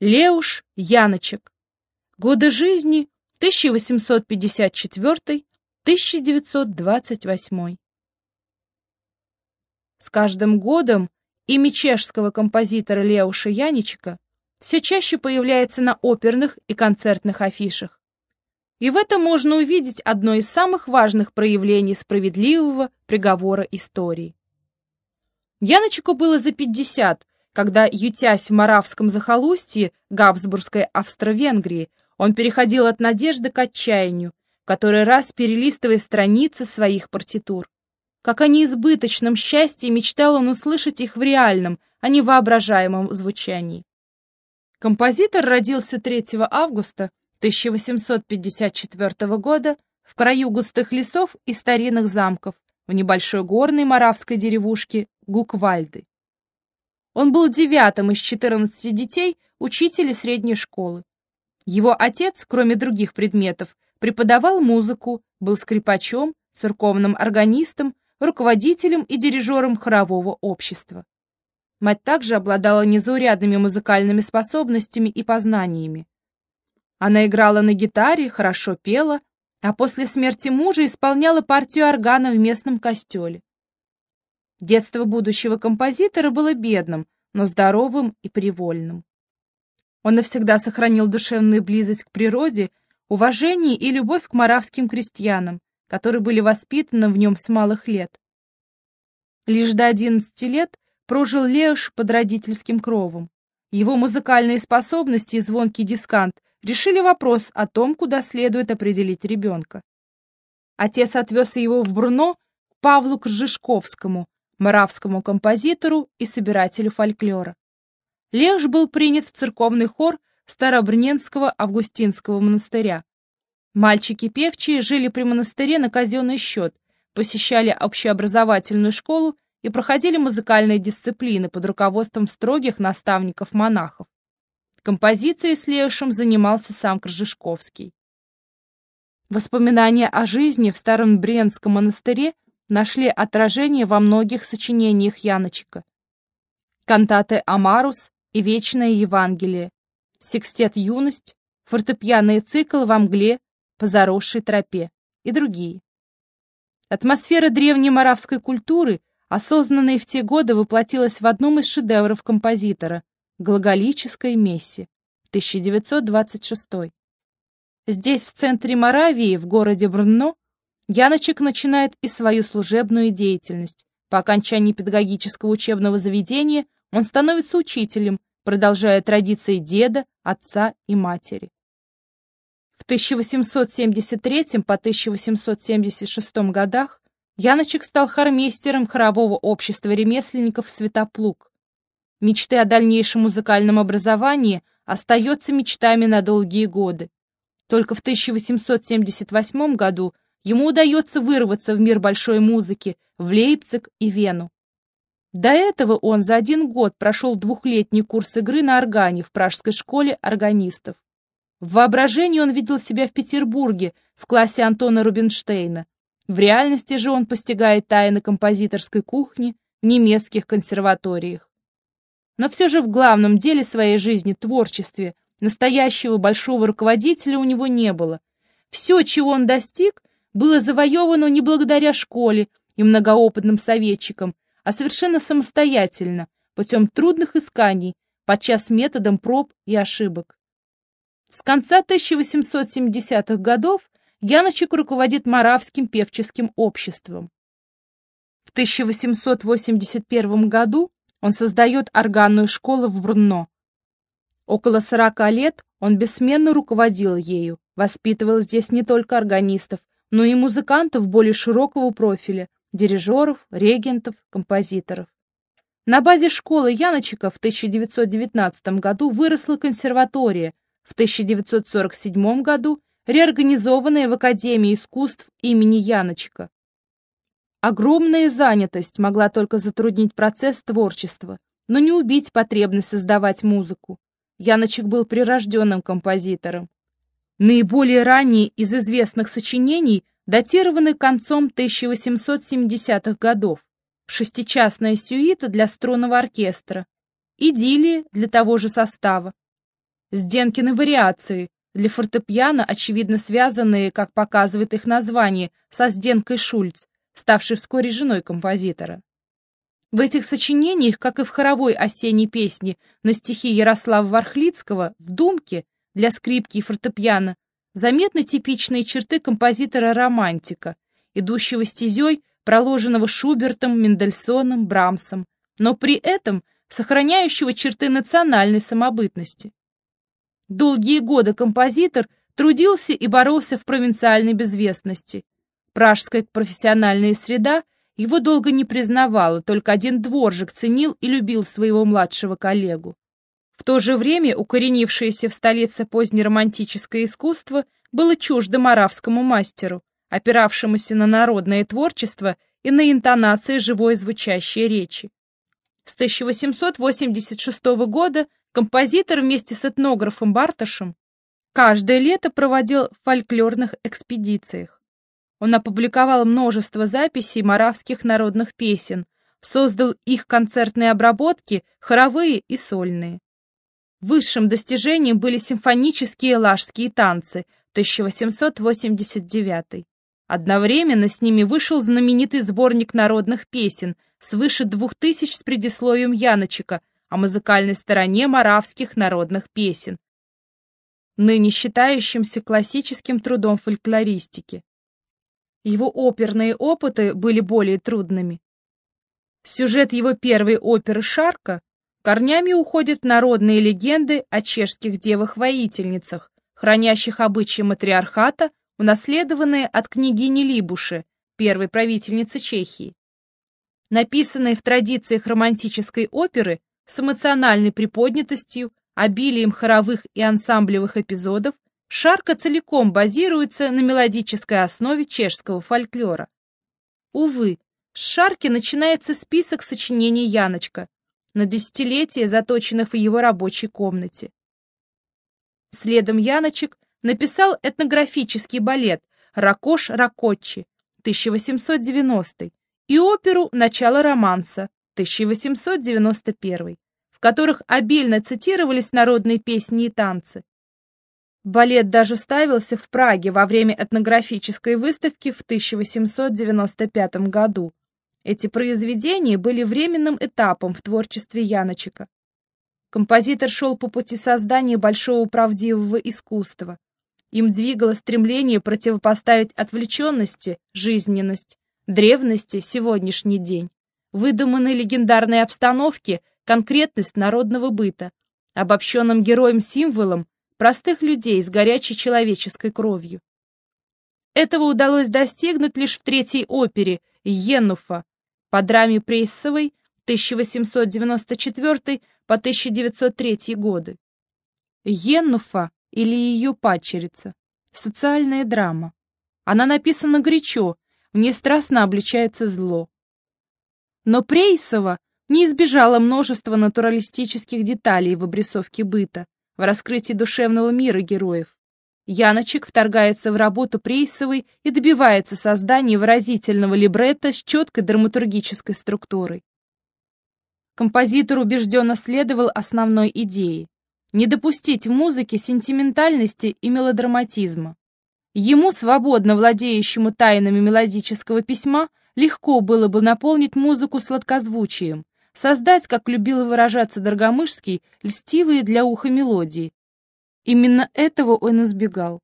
Леуш Яночек. Годы жизни 1854-1928. С каждым годом имя чешского композитора Леуша Яничека все чаще появляется на оперных и концертных афишах. И в этом можно увидеть одно из самых важных проявлений справедливого приговора истории. Яночеку было за 50, когда, ютясь в Моравском захолустье Габсбургской Австро-Венгрии, он переходил от надежды к отчаянию, который раз перелистывая страницы своих партитур. Как о неизбыточном счастье мечтал он услышать их в реальном, а не воображаемом звучании. Композитор родился 3 августа 1854 года в краю густых лесов и старинных замков в небольшой горной моравской деревушке Гуквальды. Он был девятым из 14 детей учителя средней школы. Его отец, кроме других предметов, преподавал музыку, был скрипачом, церковным органистом, руководителем и дирижером хорового общества. Мать также обладала незаурядными музыкальными способностями и познаниями. Она играла на гитаре, хорошо пела, а после смерти мужа исполняла партию органа в местном костеле. Детство будущего композитора было бедным, но здоровым и привольным. Он навсегда сохранил душевную близость к природе, уважение и любовь к маравским крестьянам, которые были воспитаны в нем с малых лет. Лишь до 11 лет прожил Леош под родительским кровом. Его музыкальные способности и звонкий дискант решили вопрос о том, куда следует определить ребенка. Отец отвез его в Бруно Павлу Кржишковскому, маравскому композитору и собирателю фольклора. Леж был принят в церковный хор Старобрненского Августинского монастыря. Мальчики певчие жили при монастыре на казенный счет, посещали общеобразовательную школу и проходили музыкальные дисциплины под руководством строгих наставников-монахов. Композицией с Лешем занимался сам Крыжишковский. Воспоминания о жизни в Старом Бренском монастыре нашли отражение во многих сочинениях Яночека. Кантаты «Амарус» и «Вечное Евангелие», «Секстет юность», фортепианный цикл «Во мгле», «По заросшей тропе» и другие. Атмосфера древней моравской культуры, осознанная в те годы, воплотилась в одном из шедевров композитора — «Глаголической мессе» 1926. Здесь, в центре Моравии, в городе Брно, Яночек начинает и свою служебную деятельность. По окончании педагогического учебного заведения он становится учителем, продолжая традиции деда, отца и матери. В 1873 по 1876 годах Яночек стал хормейстером хорового общества ремесленников «Светоплуг». Мечты о дальнейшем музыкальном образовании остаются мечтами на долгие годы. Только в 1878 году ему удается вырваться в мир большой музыки, в Лейпциг и Вену. До этого он за один год прошел двухлетний курс игры на органе в пражской школе органистов. В воображении он видел себя в Петербурге, в классе Антона Рубинштейна. В реальности же он постигает тайны композиторской кухни в немецких консерваториях. Но все же в главном деле своей жизни, творчестве, настоящего большого руководителя у него не было. Все, чего он достиг – было завоевано не благодаря школе и многоопытным советчикам, а совершенно самостоятельно, путем трудных исканий, подчас методом проб и ошибок. С конца 1870-х годов Яночек руководит Моравским певческим обществом. В 1881 году он создает органную школу в Брно. Около 40 лет он бессменно руководил ею, воспитывал здесь не только органистов, но и музыкантов более широкого профиля, дирижеров, регентов, композиторов. На базе школы Яночика в 1919 году выросла консерватория, в 1947 году реорганизованная в Академии искусств имени Яночика. Огромная занятость могла только затруднить процесс творчества, но не убить потребность создавать музыку. Яночек был прирожденным композитором. Наиболее ранние из известных сочинений датированы концом 1870-х годов. Шестичастная сюита для струнного оркестра, идиллия для того же состава. Сденкины вариации, для фортепиано, очевидно связанные, как показывает их название, со Сденкой Шульц, ставшей вскоре женой композитора. В этих сочинениях, как и в хоровой осенней песне на стихи Ярослава Вархлицкого «В думке» для скрипки и фортепиано, заметны типичные черты композитора-романтика, идущего стезей, проложенного Шубертом, Мендельсоном, Брамсом, но при этом сохраняющего черты национальной самобытности. Долгие годы композитор трудился и боролся в провинциальной безвестности. Пражская профессиональная среда его долго не признавала, только один дворжик ценил и любил своего младшего коллегу. В то же время укоренившееся в столице позднеромантическое искусство было чуждо маравскому мастеру, опиравшемуся на народное творчество и на интонации живой звучащей речи. С 1886 года Композитор вместе с этнографом Барташем каждое лето проводил в фольклорных экспедициях. Он опубликовал множество записей маравских народных песен, создал их концертные обработки, хоровые и сольные. Высшим достижением были симфонические лажские танцы 1889. Одновременно с ними вышел знаменитый сборник народных песен свыше двух тысяч с предисловием Яночика – о музыкальной стороне маравских народных песен, ныне считающимся классическим трудом фольклористики. Его оперные опыты были более трудными. Сюжет его первой оперы «Шарка» корнями уходит в народные легенды о чешских девах-воительницах, хранящих обычаи матриархата, унаследованные от княгини Либуши, первой правительницы Чехии. Написанные в традициях романтической оперы, с эмоциональной приподнятостью, обилием хоровых и ансамблевых эпизодов, Шарка целиком базируется на мелодической основе чешского фольклора. Увы, с Шарки начинается список сочинений Яночка, на десятилетия заточенных в его рабочей комнате. Следом Яночек написал этнографический балет «Ракош Ракочи» 1890 и оперу «Начало романса» 1891, в которых обильно цитировались народные песни и танцы. Балет даже ставился в Праге во время этнографической выставки в 1895 году. Эти произведения были временным этапом в творчестве Яночека. Композитор шел по пути создания большого правдивого искусства. Им двигало стремление противопоставить отвлеченности, жизненность, древности, сегодняшний день выдуманной легендарной обстановке конкретность народного быта, обобщенным героем-символом простых людей с горячей человеческой кровью. Этого удалось достигнуть лишь в третьей опере «Йеннуфа» по драме Прейсовой 1894 по 1903 годы. Йеннуфа или ее падчерица. Социальная драма. Она написана горячо, в ней страстно обличается зло. Но Прейсова не избежала множества натуралистических деталей в обрисовке быта, в раскрытии душевного мира героев. Яночек вторгается в работу Прейсовой и добивается создания выразительного либретто с четкой драматургической структурой. Композитор убежденно следовал основной идее – не допустить в музыке сентиментальности и мелодраматизма. Ему, свободно владеющему тайнами мелодического письма, легко было бы наполнить музыку сладкозвучием, создать, как любил выражаться Доргомышский, льстивые для уха мелодии. Именно этого он избегал.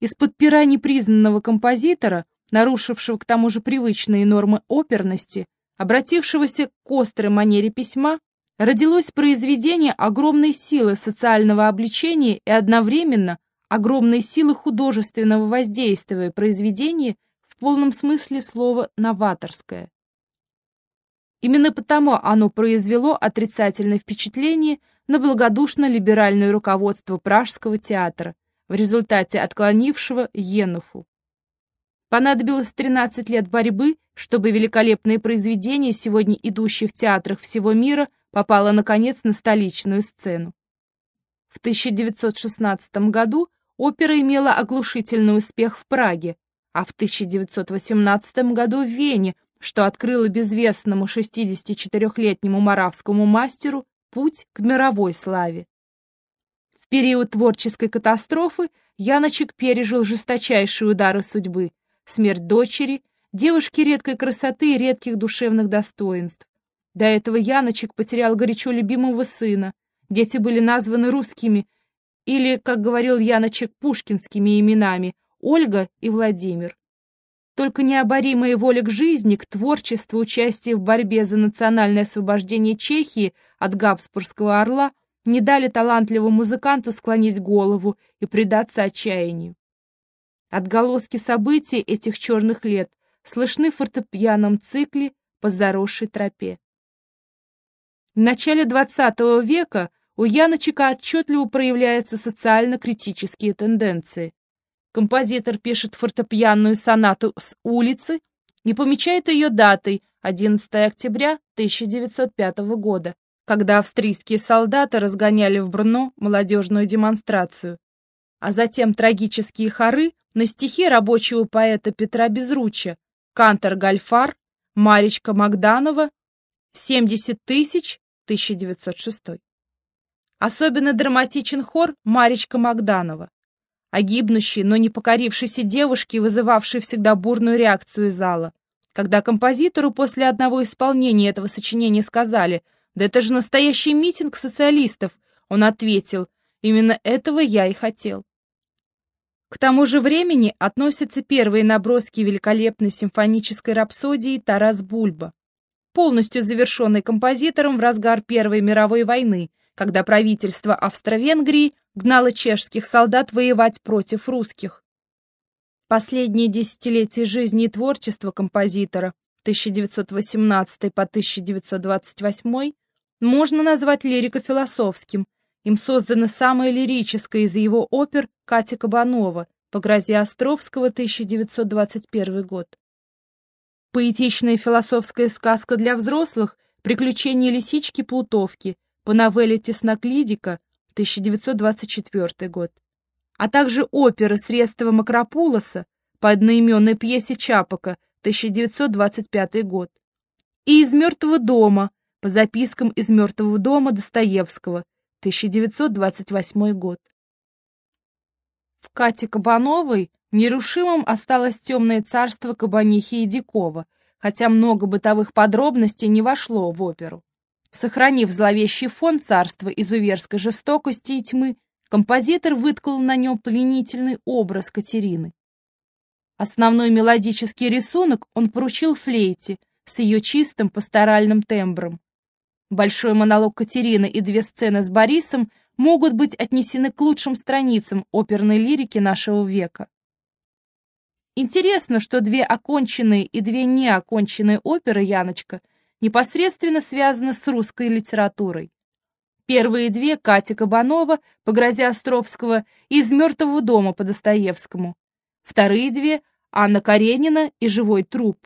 Из-под пера непризнанного композитора, нарушившего к тому же привычные нормы оперности, обратившегося к острой манере письма, родилось произведение огромной силы социального обличения и одновременно огромной силы художественного воздействия произведения полном смысле слова «новаторское». Именно потому оно произвело отрицательное впечатление на благодушно-либеральное руководство Пражского театра, в результате отклонившего Енуфу. Понадобилось 13 лет борьбы, чтобы великолепное произведение, сегодня идущее в театрах всего мира, попало, наконец, на столичную сцену. В 1916 году опера имела оглушительный успех в Праге, а в 1918 году в Вене, что открыло безвестному 64-летнему маравскому мастеру путь к мировой славе. период творческой катастрофы Яночек пережил жесточайшие удары судьбы, смерть дочери, девушки редкой красоты и редких душевных достоинств. До этого Яночек потерял горячо любимого сына, дети были названы русскими или, как говорил Яночек, пушкинскими именами Ольга и Владимир. Только необоримая воля к жизни, к творчеству, участие в борьбе за национальное освобождение Чехии от Габсбургского орла не дали талантливому музыканту склонить голову и предаться отчаянию. Отголоски событий этих черных лет слышны в фортепианном цикле по заросшей тропе. В начале XX века у Яночека отчетливо проявляются социально-критические тенденции. Композитор пишет фортепианную сонату с улицы и помечает ее датой 11 октября 1905 года, когда австрийские солдаты разгоняли в Брно молодежную демонстрацию. А затем трагические хоры на стихи рабочего поэта Петра Безруча, Кантор Гальфар, Маричка Магданова, 70 тысяч, 1906. Особенно драматичен хор Маричка Магданова о гибнущей, но не покорившейся девушке, вызывавшей всегда бурную реакцию зала. Когда композитору после одного исполнения этого сочинения сказали «Да это же настоящий митинг социалистов», он ответил «Именно этого я и хотел». К тому же времени относятся первые наброски великолепной симфонической рапсодии «Тарас Бульба», полностью завершенной композитором в разгар Первой мировой войны, когда правительство Австро-Венгрии гнало чешских солдат воевать против русских. Последние десятилетия жизни и творчества композитора 1918 по 1928 можно назвать лирико-философским. Им создана самая лирическая из его опер Катя Кабанова по грозе Островского 1921 год. Поэтичная философская сказка для взрослых «Приключения лисички Плутовки» по новелле Тесноклидика 1924 год, а также опера средства Макропулоса по одноименной пьесе Чапака 1925 год и «Из мертвого дома» по запискам из мертвого дома Достоевского 1928 год. В Кате Кабановой нерушимым осталось темное царство Кабанихи и Дикова, хотя много бытовых подробностей не вошло в оперу. Сохранив зловещий фон царства изуверской жестокости и тьмы, композитор выткал на нем пленительный образ Катерины. Основной мелодический рисунок он поручил флейте с ее чистым пасторальным тембром. Большой монолог Катерины и две сцены с Борисом могут быть отнесены к лучшим страницам оперной лирики нашего века. Интересно, что две оконченные и две неоконченные оперы Яночка непосредственно связаны с русской литературой. Первые две — Катя Кабанова по грозе Островского «Из мертвого дома» по Достоевскому. Вторые две — Анна Каренина и «Живой труп».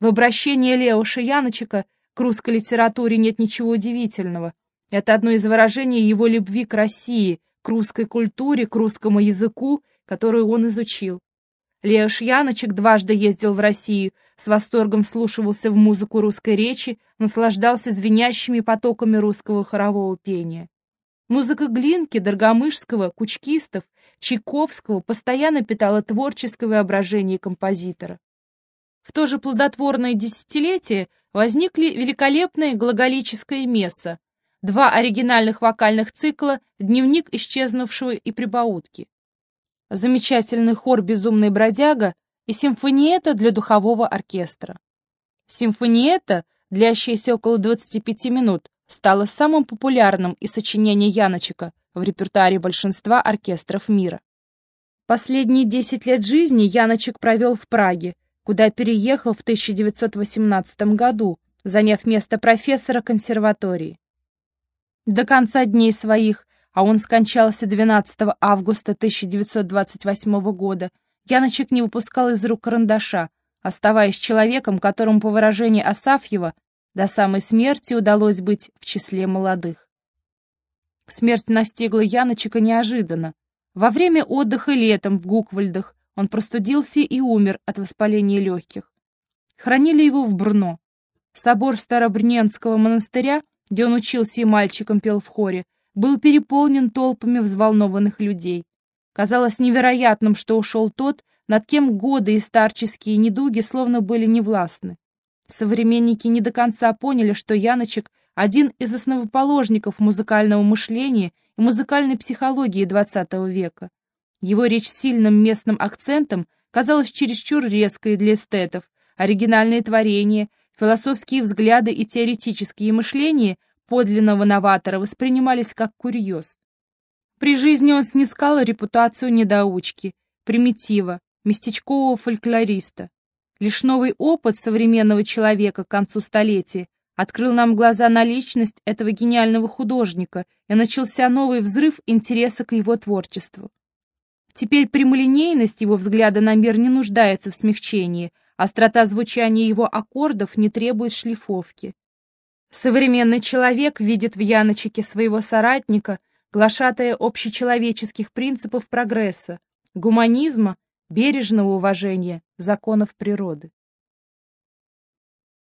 В обращении Леоша Яночека к русской литературе нет ничего удивительного. Это одно из выражений его любви к России, к русской культуре, к русскому языку, которую он изучил. Леош Яночек дважды ездил в Россию, с восторгом вслушивался в музыку русской речи, наслаждался звенящими потоками русского хорового пения. Музыка Глинки, Доргомышского, Кучкистов, Чайковского постоянно питала творческое воображение композитора. В то же плодотворное десятилетие возникли великолепные глаголическое месса, два оригинальных вокальных цикла «Дневник исчезнувшего» и «Прибаутки» замечательный хор «Безумный бродяга» и симфониета для духового оркестра. Симфониета, длящаяся около 25 минут, стала самым популярным из сочинений Яночека в репертуаре большинства оркестров мира. Последние 10 лет жизни Яночек провел в Праге, куда переехал в 1918 году, заняв место профессора консерватории. До конца дней своих а он скончался 12 августа 1928 года, Яночек не выпускал из рук карандаша, оставаясь человеком, которому, по выражению Асафьева, до самой смерти удалось быть в числе молодых. Смерть настигла Яночека неожиданно. Во время отдыха летом в Гуквальдах он простудился и умер от воспаления легких. Хранили его в Брно. Собор Старобрненского монастыря, где он учился и мальчиком пел в хоре, был переполнен толпами взволнованных людей. Казалось невероятным, что ушел тот, над кем годы и старческие недуги словно были невластны. Современники не до конца поняли, что Яночек — один из основоположников музыкального мышления и музыкальной психологии XX века. Его речь с сильным местным акцентом казалась чересчур резкой для эстетов, оригинальные творения, философские взгляды и теоретические мышления подлинного новатора воспринимались как курьез. При жизни он снискал репутацию недоучки, примитива, местечкового фольклориста. Лишь новый опыт современного человека к концу столетия открыл нам глаза на личность этого гениального художника, и начался новый взрыв интереса к его творчеству. Теперь прямолинейность его взгляда на мир не нуждается в смягчении, острота звучания его аккордов не требует шлифовки. Современный человек видит в Яночике своего соратника, глашатая общечеловеческих принципов прогресса, гуманизма, бережного уважения законов природы.